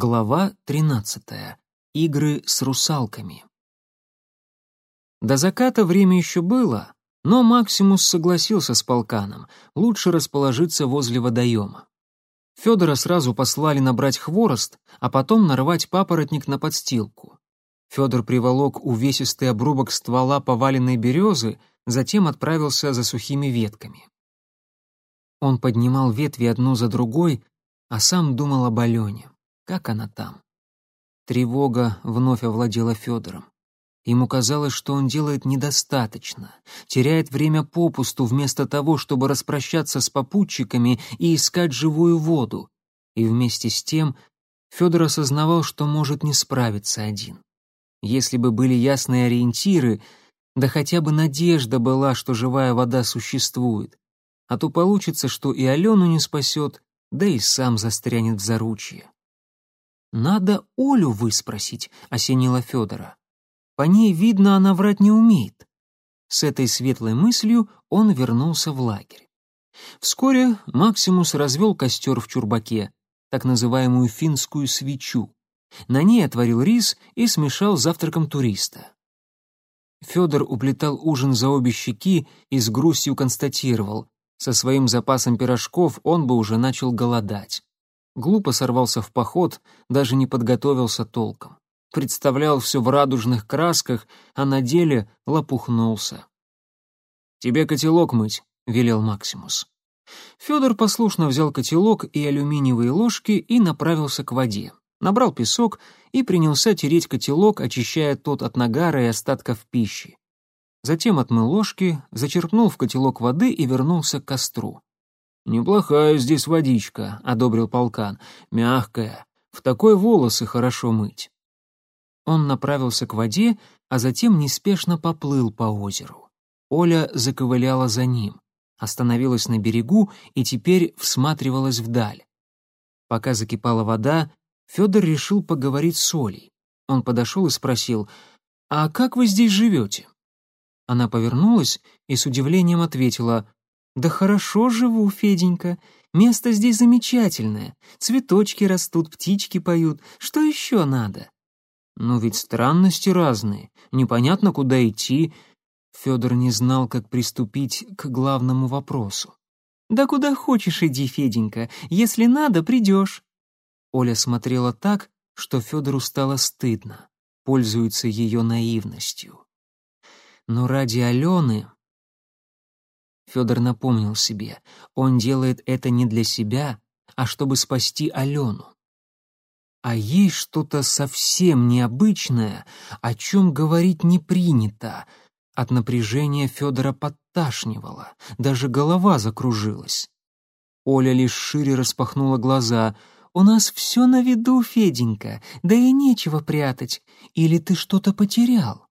Глава 13. Игры с русалками. До заката время еще было, но Максимус согласился с полканом, лучше расположиться возле водоема. Федора сразу послали набрать хворост, а потом нарвать папоротник на подстилку. Федор приволок увесистый обрубок ствола поваленной березы, затем отправился за сухими ветками. Он поднимал ветви одну за другой, а сам думал об Алене. Как она там? Тревога вновь овладела Федором. Ему казалось, что он делает недостаточно, теряет время попусту вместо того, чтобы распрощаться с попутчиками и искать живую воду. И вместе с тем Федор осознавал, что может не справиться один. Если бы были ясные ориентиры, да хотя бы надежда была, что живая вода существует, а то получится, что и Алену не спасет, да и сам застрянет в заручье. «Надо Олю выспросить», — осенила Федора. «По ней видно, она врать не умеет». С этой светлой мыслью он вернулся в лагерь. Вскоре Максимус развел костер в чурбаке, так называемую финскую свечу. На ней отварил рис и смешал завтраком туриста. Федор уплетал ужин за обе щеки и с грустью констатировал, со своим запасом пирожков он бы уже начал голодать. Глупо сорвался в поход, даже не подготовился толком. Представлял все в радужных красках, а на деле лопухнулся. «Тебе котелок мыть», — велел Максимус. Федор послушно взял котелок и алюминиевые ложки и направился к воде. Набрал песок и принялся тереть котелок, очищая тот от нагара и остатков пищи. Затем отмыл ложки, зачерпнул в котелок воды и вернулся к костру. «Неплохая здесь водичка», — одобрил полкан. «Мягкая. В такой волосы хорошо мыть». Он направился к воде, а затем неспешно поплыл по озеру. Оля заковыляла за ним, остановилась на берегу и теперь всматривалась вдаль. Пока закипала вода, Федор решил поговорить с Олей. Он подошел и спросил, «А как вы здесь живете?» Она повернулась и с удивлением ответила, «Да хорошо живу, Феденька. Место здесь замечательное. Цветочки растут, птички поют. Что еще надо?» «Но ведь странности разные. Непонятно, куда идти». Федор не знал, как приступить к главному вопросу. «Да куда хочешь иди, Феденька. Если надо, придешь». Оля смотрела так, что Федору стало стыдно. Пользуется ее наивностью. Но ради Алены Федор напомнил себе, он делает это не для себя, а чтобы спасти Алену. А есть что-то совсем необычное, о чем говорить не принято. От напряжения Федора подташнивало, даже голова закружилась. Оля лишь шире распахнула глаза. «У нас все на виду, Феденька, да и нечего прятать. Или ты что-то потерял?»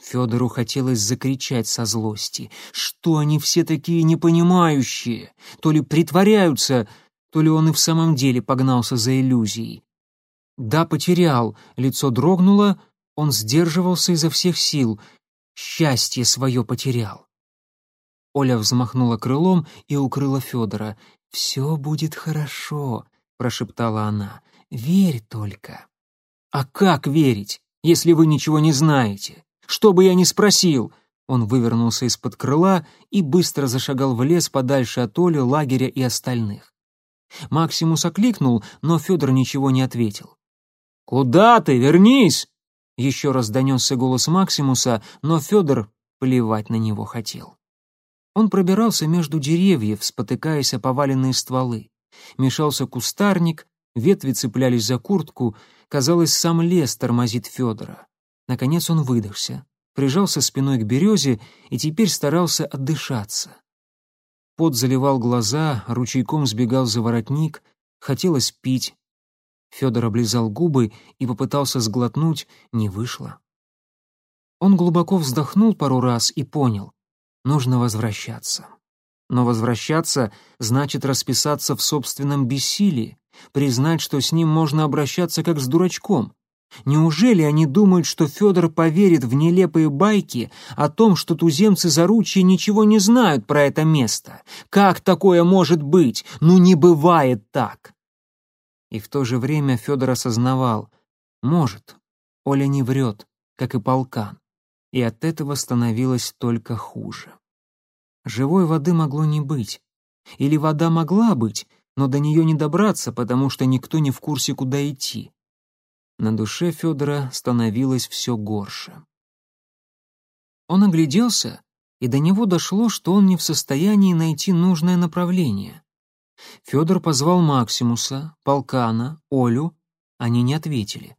Федору хотелось закричать со злости. Что они все такие непонимающие? То ли притворяются, то ли он и в самом деле погнался за иллюзией. Да, потерял, лицо дрогнуло, он сдерживался изо всех сил. Счастье свое потерял. Оля взмахнула крылом и укрыла Федора. «Все будет хорошо», — прошептала она. «Верь только». «А как верить, если вы ничего не знаете?» Что бы я ни спросил!» Он вывернулся из-под крыла и быстро зашагал в лес подальше от Оли, лагеря и остальных. Максимус окликнул, но Федор ничего не ответил. «Куда ты? Вернись!» Еще раз донесся голос Максимуса, но Федор плевать на него хотел. Он пробирался между деревьев, спотыкаясь о поваленные стволы. Мешался кустарник, ветви цеплялись за куртку, казалось, сам лес тормозит Федора. Наконец он выдохся, прижался спиной к березе и теперь старался отдышаться. Пот заливал глаза, ручейком сбегал за воротник, хотелось пить. Федор облизал губы и попытался сглотнуть, не вышло. Он глубоко вздохнул пару раз и понял — нужно возвращаться. Но возвращаться значит расписаться в собственном бессилии, признать, что с ним можно обращаться как с дурачком. Неужели они думают, что Федор поверит в нелепые байки о том, что туземцы заручья ничего не знают про это место? Как такое может быть? Ну не бывает так. И в то же время Федор осознавал, может, Оля не врет, как и полкан, и от этого становилось только хуже. Живой воды могло не быть. Или вода могла быть, но до нее не добраться, потому что никто не в курсе, куда идти. На душе Федора становилось все горше. Он огляделся, и до него дошло, что он не в состоянии найти нужное направление. Федор позвал Максимуса, Полкана, Олю, они не ответили.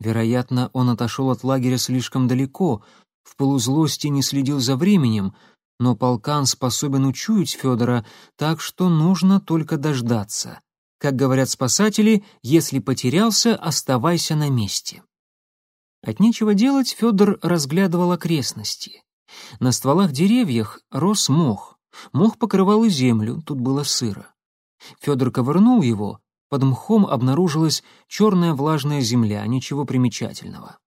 Вероятно, он отошел от лагеря слишком далеко, в полузлости не следил за временем, но полкан способен учуять Федора, так что нужно только дождаться. Как говорят спасатели, если потерялся, оставайся на месте. От нечего делать Федор разглядывал окрестности. На стволах деревьев рос мох. Мох покрывал и землю, тут было сыро. Федор ковырнул его, под мхом обнаружилась черная влажная земля, ничего примечательного.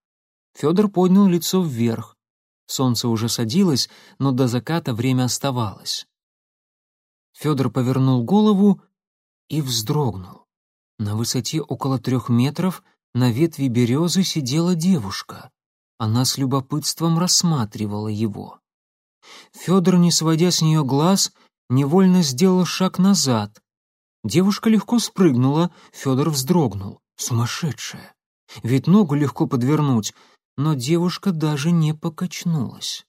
Федор поднял лицо вверх. Солнце уже садилось, но до заката время оставалось. Федор повернул голову и вздрогнул. На высоте около трех метров на ветви березы сидела девушка. Она с любопытством рассматривала его. Федор, не сводя с нее глаз, невольно сделал шаг назад. Девушка легко спрыгнула, Федор вздрогнул. Сумасшедшая! Ведь ногу легко подвернуть, но девушка даже не покачнулась.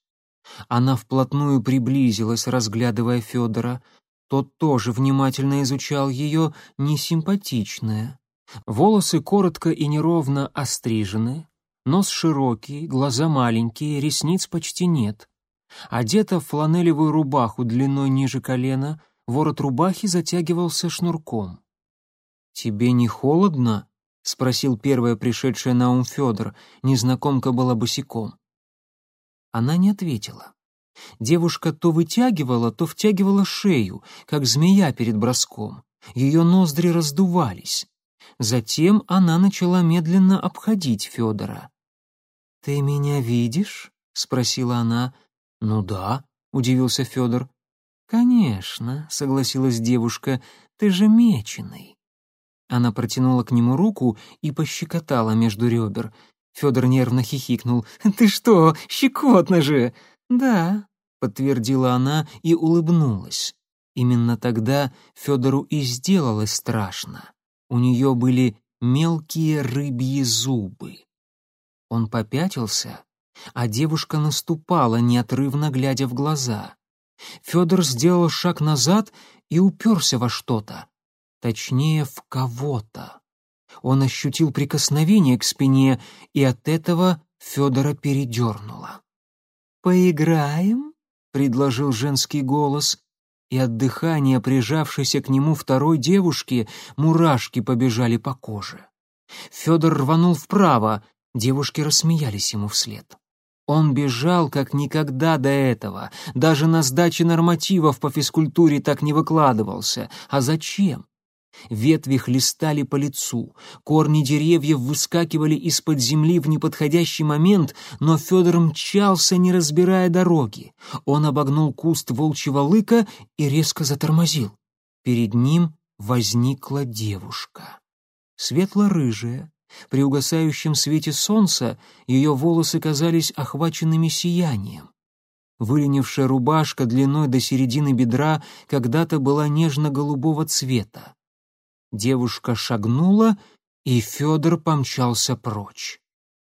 Она вплотную приблизилась, разглядывая Федора. Тот тоже внимательно изучал ее, несимпатичная. Волосы коротко и неровно острижены, нос широкий, глаза маленькие, ресниц почти нет. Одета в фланелевую рубаху длиной ниже колена, ворот рубахи затягивался шнурком. «Тебе не холодно?» — спросил первая пришедшая на ум Федор. Незнакомка была босиком. Она не ответила. Девушка то вытягивала, то втягивала шею, как змея перед броском. Ее ноздри раздувались. Затем она начала медленно обходить Федора. «Ты меня видишь?» — спросила она. «Ну да», — удивился Федор. «Конечно», — согласилась девушка, — «ты же меченый». Она протянула к нему руку и пощекотала между ребер. Федор нервно хихикнул. «Ты что, щекотно же!» «Да», — подтвердила она и улыбнулась. Именно тогда Федору и сделалось страшно. У нее были мелкие рыбьи зубы. Он попятился, а девушка наступала, неотрывно глядя в глаза. Федор сделал шаг назад и уперся во что-то. Точнее, в кого-то. Он ощутил прикосновение к спине, и от этого Федора передернуло. «Поиграем?» — предложил женский голос, и от дыхания, прижавшейся к нему второй девушки, мурашки побежали по коже. Федор рванул вправо, девушки рассмеялись ему вслед. Он бежал как никогда до этого, даже на сдаче нормативов по физкультуре так не выкладывался. А зачем? Ветви хлестали по лицу, корни деревьев выскакивали из-под земли в неподходящий момент, но Федор мчался, не разбирая дороги. Он обогнул куст волчьего лыка и резко затормозил. Перед ним возникла девушка. Светло-рыжая, при угасающем свете солнца ее волосы казались охваченными сиянием. Выленившая рубашка длиной до середины бедра когда-то была нежно-голубого цвета. Девушка шагнула, и Федор помчался прочь.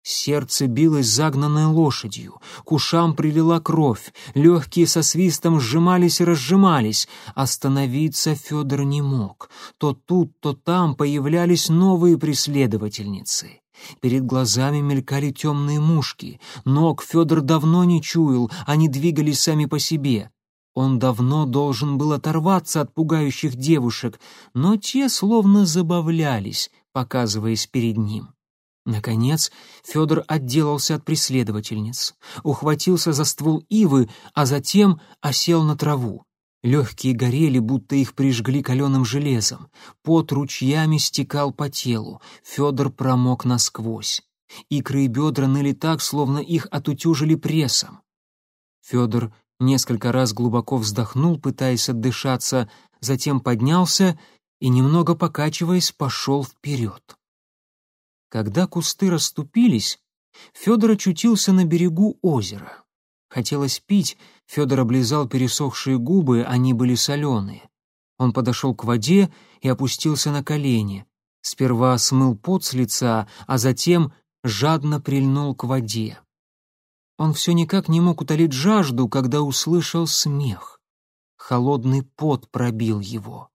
Сердце билось загнанной лошадью, к ушам прилила кровь, легкие со свистом сжимались и разжимались. Остановиться Федор не мог. То тут, то там появлялись новые преследовательницы. Перед глазами мелькали темные мушки. Ног Федор давно не чуял, они двигались сами по себе. Он давно должен был оторваться от пугающих девушек, но те словно забавлялись, показываясь перед ним. Наконец Федор отделался от преследовательниц, ухватился за ствол ивы, а затем осел на траву. Легкие горели, будто их прижгли каленым железом. Пот ручьями стекал по телу. Федор промок насквозь. Икры и бедра ныли так, словно их отутюжили прессом. Федор Несколько раз глубоко вздохнул, пытаясь отдышаться, затем поднялся и, немного покачиваясь, пошел вперед. Когда кусты расступились, Федор очутился на берегу озера. Хотелось пить, Федор облизал пересохшие губы, они были соленые. Он подошел к воде и опустился на колени. Сперва смыл пот с лица, а затем жадно прильнул к воде. Он все никак не мог утолить жажду, когда услышал смех. Холодный пот пробил его.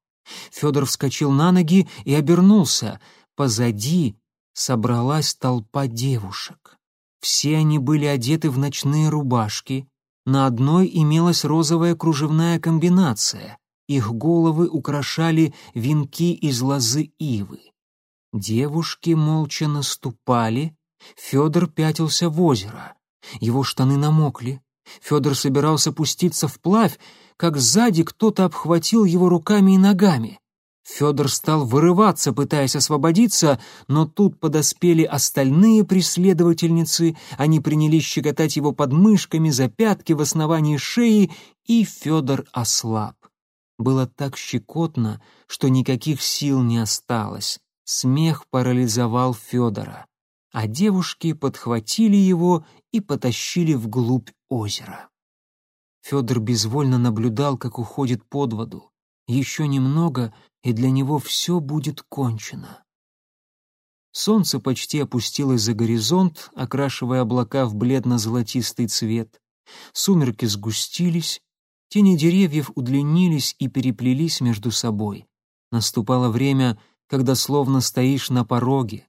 Федор вскочил на ноги и обернулся. Позади собралась толпа девушек. Все они были одеты в ночные рубашки. На одной имелась розовая кружевная комбинация. Их головы украшали венки из лозы ивы. Девушки молча наступали. Федор пятился в озеро. Его штаны намокли. Федор собирался пуститься вплавь, как сзади кто-то обхватил его руками и ногами. Федор стал вырываться, пытаясь освободиться, но тут подоспели остальные преследовательницы, они принялись щекотать его подмышками, за пятки в основании шеи, и Федор ослаб. Было так щекотно, что никаких сил не осталось. Смех парализовал Федора, а девушки подхватили его и потащили вглубь озера. Федор безвольно наблюдал, как уходит под воду. Еще немного, и для него все будет кончено. Солнце почти опустилось за горизонт, окрашивая облака в бледно-золотистый цвет. Сумерки сгустились, тени деревьев удлинились и переплелись между собой. Наступало время, когда словно стоишь на пороге,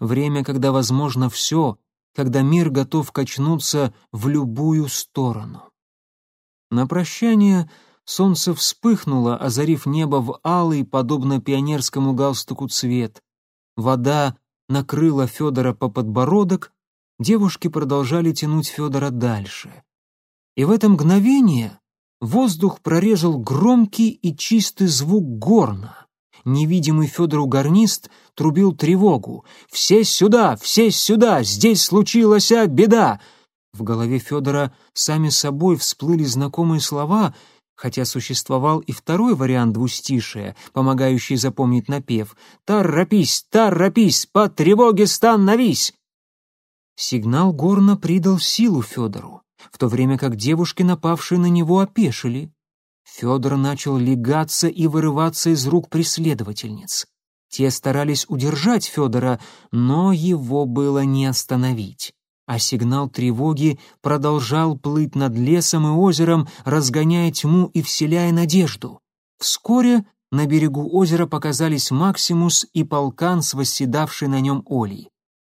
время, когда возможно все, когда мир готов качнуться в любую сторону. На прощание солнце вспыхнуло, озарив небо в алый, подобно пионерскому галстуку цвет. Вода накрыла Федора по подбородок, девушки продолжали тянуть Федора дальше. И в это мгновение воздух прорезал громкий и чистый звук горна. Невидимый Федору гарнист трубил тревогу. «Все сюда! Все сюда! Здесь случилась беда!» В голове Федора сами собой всплыли знакомые слова, хотя существовал и второй вариант двустишия, помогающий запомнить напев «Торопись, торопись, по тревоге становись!» Сигнал горна придал силу Федору, в то время как девушки, напавшие на него, опешили. Федор начал легаться и вырываться из рук преследовательниц. Те старались удержать Федора, но его было не остановить а сигнал тревоги продолжал плыть над лесом и озером, разгоняя тьму и вселяя надежду. Вскоре на берегу озера показались Максимус и полкан с восседавшей на нем Олей.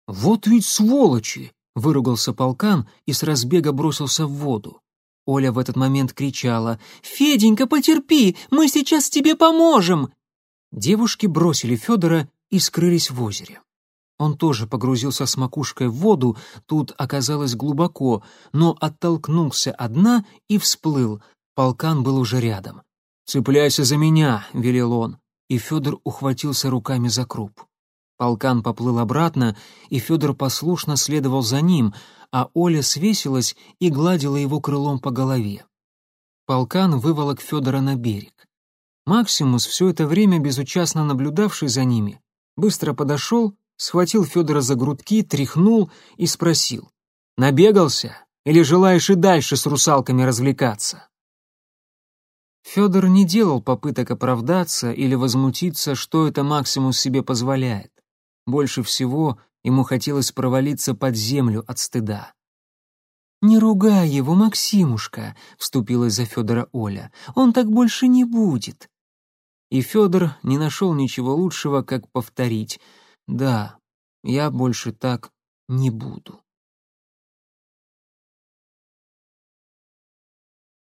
«Вот ведь сволочи!» — выругался полкан и с разбега бросился в воду. Оля в этот момент кричала «Феденька, потерпи, мы сейчас тебе поможем!» Девушки бросили Федора и скрылись в озере. Он тоже погрузился с макушкой в воду, тут оказалось глубоко, но оттолкнулся от дна и всплыл. Полкан был уже рядом. «Цепляйся за меня», — велел он, и Федор ухватился руками за круп. Полкан поплыл обратно, и Федор послушно следовал за ним, а Оля свесилась и гладила его крылом по голове. Полкан выволок Федора на берег. Максимус, все это время безучастно наблюдавший за ними, быстро подошел схватил Федора за грудки, тряхнул и спросил. «Набегался? Или желаешь и дальше с русалками развлекаться?» Федор не делал попыток оправдаться или возмутиться, что это Максимус себе позволяет. Больше всего ему хотелось провалиться под землю от стыда. «Не ругай его, Максимушка», — вступилась за Федора Оля. «Он так больше не будет». И Федор не нашел ничего лучшего, как повторить — да, я больше так не буду.